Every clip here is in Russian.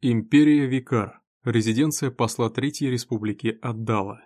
Империя Викар. Резиденция посла Третьей Республики отдала.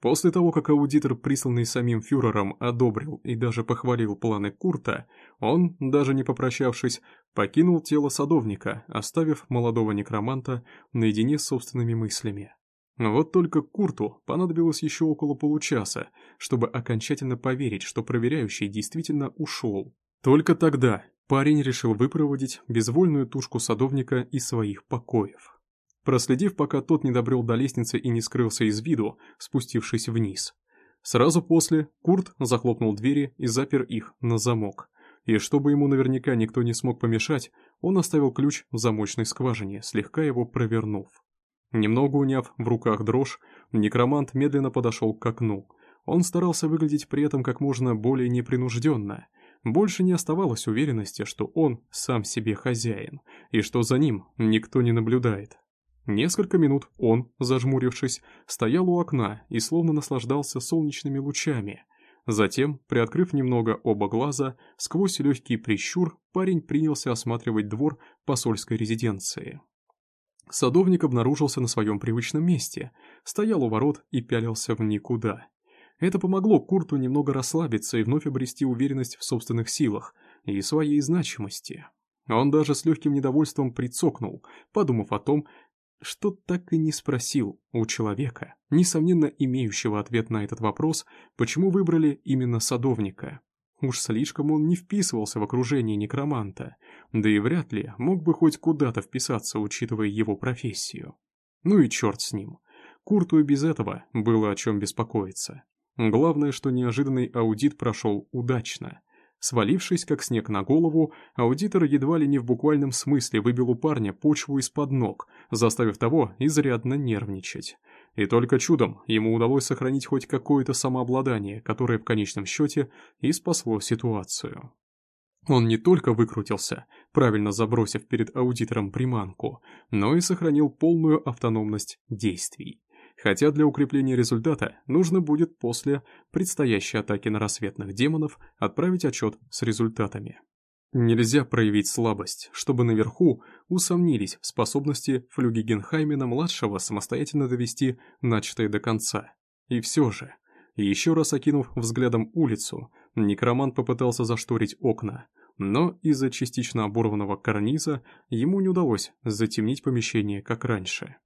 После того, как аудитор, присланный самим фюрером, одобрил и даже похвалил планы Курта, он, даже не попрощавшись, покинул тело садовника, оставив молодого некроманта наедине с собственными мыслями. Вот только Курту понадобилось еще около получаса, чтобы окончательно поверить, что проверяющий действительно ушел. Только тогда парень решил выпроводить безвольную тушку садовника из своих покоев. Проследив, пока тот не добрел до лестницы и не скрылся из виду, спустившись вниз. Сразу после Курт захлопнул двери и запер их на замок. И чтобы ему наверняка никто не смог помешать, он оставил ключ в замочной скважине, слегка его провернув. Немного уняв в руках дрожь, некромант медленно подошел к окну. Он старался выглядеть при этом как можно более непринужденно – больше не оставалось уверенности, что он сам себе хозяин, и что за ним никто не наблюдает. Несколько минут он, зажмурившись, стоял у окна и словно наслаждался солнечными лучами. Затем, приоткрыв немного оба глаза, сквозь легкий прищур, парень принялся осматривать двор посольской резиденции. Садовник обнаружился на своем привычном месте, стоял у ворот и пялился в никуда. Это помогло Курту немного расслабиться и вновь обрести уверенность в собственных силах и своей значимости. Он даже с легким недовольством прицокнул, подумав о том, что так и не спросил у человека, несомненно имеющего ответ на этот вопрос, почему выбрали именно садовника. Уж слишком он не вписывался в окружение некроманта, да и вряд ли мог бы хоть куда-то вписаться, учитывая его профессию. Ну и черт с ним. Курту и без этого было о чем беспокоиться. Главное, что неожиданный аудит прошел удачно. Свалившись как снег на голову, аудитор едва ли не в буквальном смысле выбил у парня почву из-под ног, заставив того изрядно нервничать. И только чудом ему удалось сохранить хоть какое-то самообладание, которое в конечном счете и спасло ситуацию. Он не только выкрутился, правильно забросив перед аудитором приманку, но и сохранил полную автономность действий хотя для укрепления результата нужно будет после предстоящей атаки на рассветных демонов отправить отчет с результатами. Нельзя проявить слабость, чтобы наверху усомнились в способности флюги Генхаймена-младшего самостоятельно довести начатое до конца. И все же, еще раз окинув взглядом улицу, некромант попытался зашторить окна, но из-за частично оборванного карниза ему не удалось затемнить помещение, как раньше.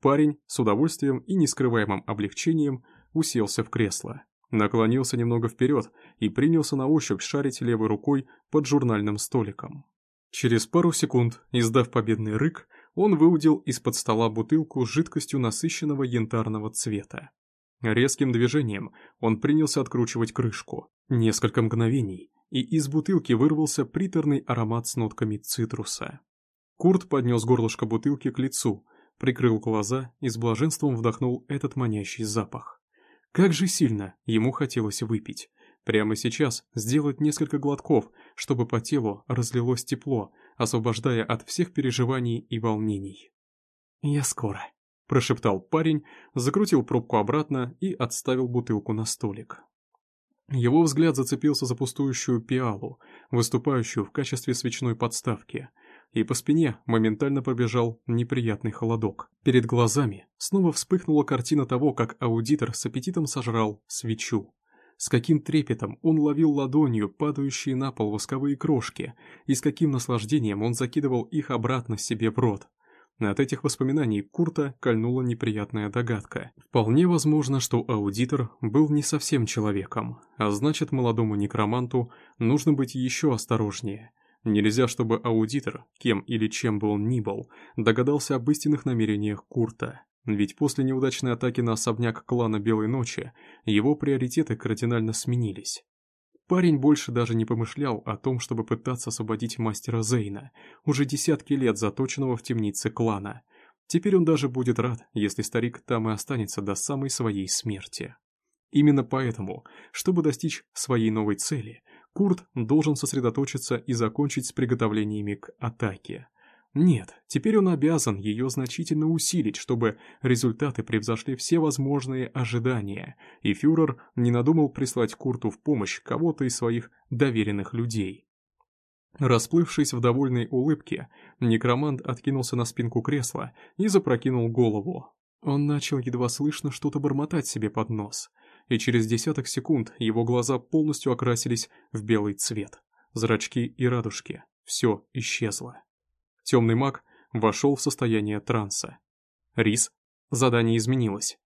Парень с удовольствием и нескрываемым облегчением уселся в кресло, наклонился немного вперед и принялся на ощупь шарить левой рукой под журнальным столиком. Через пару секунд, издав победный рык, он выудил из-под стола бутылку с жидкостью насыщенного янтарного цвета. Резким движением он принялся откручивать крышку. Несколько мгновений, и из бутылки вырвался приторный аромат с нотками цитруса. Курт поднес горлышко бутылки к лицу, прикрыл глаза и с блаженством вдохнул этот манящий запах. Как же сильно ему хотелось выпить. Прямо сейчас сделать несколько глотков, чтобы по телу разлилось тепло, освобождая от всех переживаний и волнений. «Я скоро», – прошептал парень, закрутил пробку обратно и отставил бутылку на столик. Его взгляд зацепился за пустующую пиалу, выступающую в качестве свечной подставки – и по спине моментально пробежал неприятный холодок. Перед глазами снова вспыхнула картина того, как аудитор с аппетитом сожрал свечу. С каким трепетом он ловил ладонью падающие на пол восковые крошки, и с каким наслаждением он закидывал их обратно себе в рот. От этих воспоминаний Курта кольнула неприятная догадка. Вполне возможно, что аудитор был не совсем человеком, а значит молодому некроманту нужно быть еще осторожнее – Нельзя, чтобы аудитор, кем или чем бы он ни был, догадался об истинных намерениях Курта. Ведь после неудачной атаки на особняк клана Белой Ночи его приоритеты кардинально сменились. Парень больше даже не помышлял о том, чтобы пытаться освободить мастера Зейна, уже десятки лет заточенного в темнице клана. Теперь он даже будет рад, если старик там и останется до самой своей смерти. Именно поэтому, чтобы достичь своей новой цели, Курт должен сосредоточиться и закончить с приготовлениями к атаке. Нет, теперь он обязан ее значительно усилить, чтобы результаты превзошли все возможные ожидания, и фюрер не надумал прислать Курту в помощь кого-то из своих доверенных людей. Расплывшись в довольной улыбке, некромант откинулся на спинку кресла и запрокинул голову. Он начал едва слышно что-то бормотать себе под нос, и через десяток секунд его глаза полностью окрасились в белый цвет. Зрачки и радужки. Все исчезло. Темный маг вошел в состояние транса. Рис. Задание изменилось.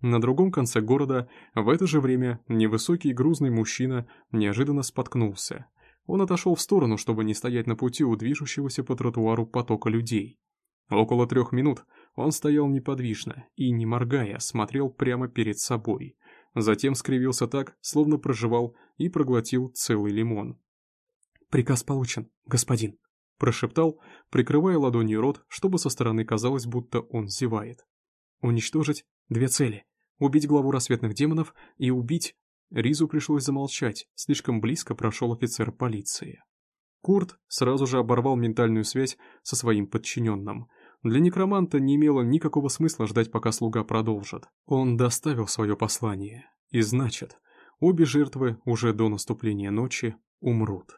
На другом конце города в это же время невысокий грузный мужчина неожиданно споткнулся. Он отошел в сторону, чтобы не стоять на пути у движущегося по тротуару потока людей. Около трех минут он стоял неподвижно и, не моргая, смотрел прямо перед собой. Затем скривился так, словно проживал и проглотил целый лимон. «Приказ получен, господин», — прошептал, прикрывая ладонью рот, чтобы со стороны казалось, будто он зевает. «Уничтожить две цели. Убить главу рассветных демонов и убить...» Ризу пришлось замолчать, слишком близко прошел офицер полиции. Курт сразу же оборвал ментальную связь со своим подчиненным. Для некроманта не имело никакого смысла ждать, пока слуга продолжит. Он доставил свое послание. И значит, обе жертвы уже до наступления ночи умрут.